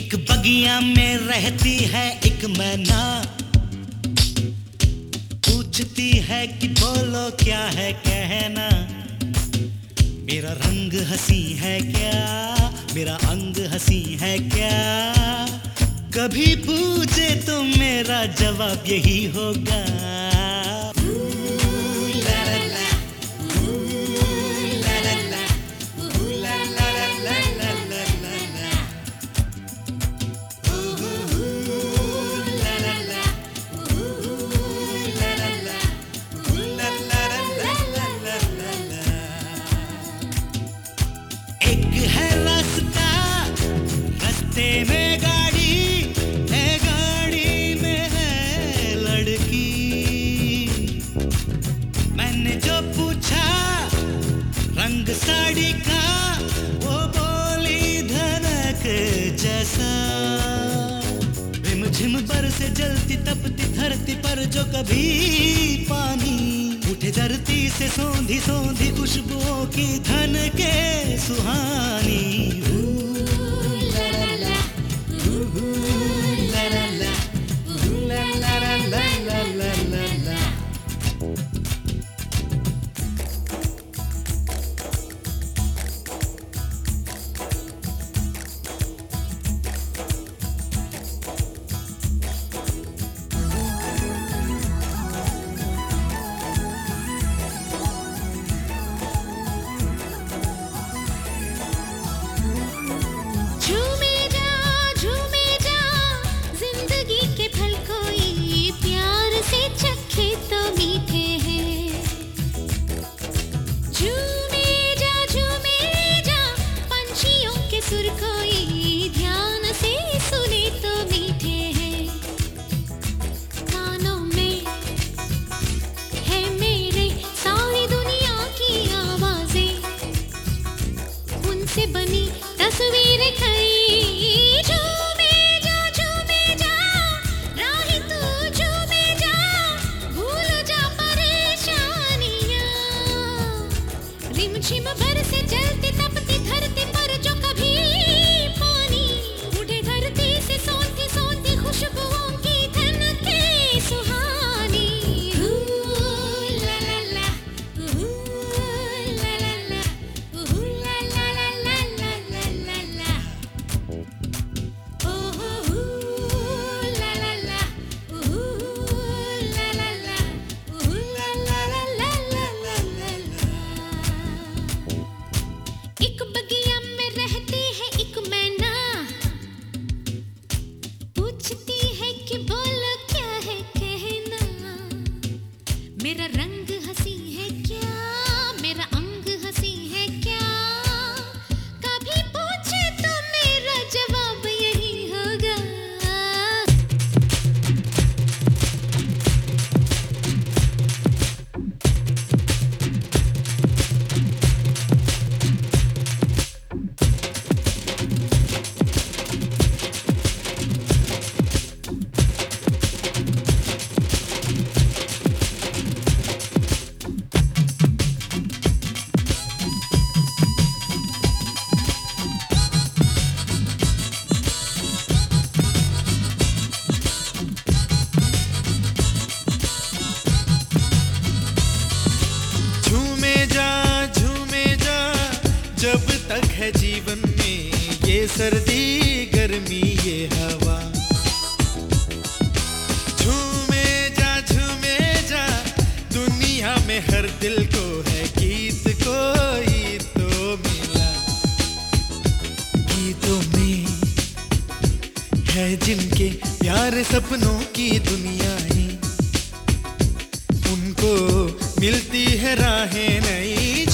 दुनिया में रहती है, एक मैना। पूछती है कि बोलो क्या है कहना। मेरा रंग हँसी है क्या? मेरा अंग हँसी है क्या? कभी पूछे तो मेरा जवाब यही होगा। जो पूछा, रंग साड़ी का, वो बोली धनक जैसा। झिम पर से जलती, तपती, धरती पर जो कभी पानी। उठे धरती से सौंधी सौंधी खुशबुओं की धन के सुहानी। से बनी तस्वीर खाई जो हँसी है तक है जीवन में, ये सर्दी, गर्मी, ये हवा। झूमे जा झूमे जा, दुनिया में हर दिल को है गीत, कोई तो मिला। गीतों में है जिनके प्यार सपनों की दुनियाएँ उनको मिलती है राहें नई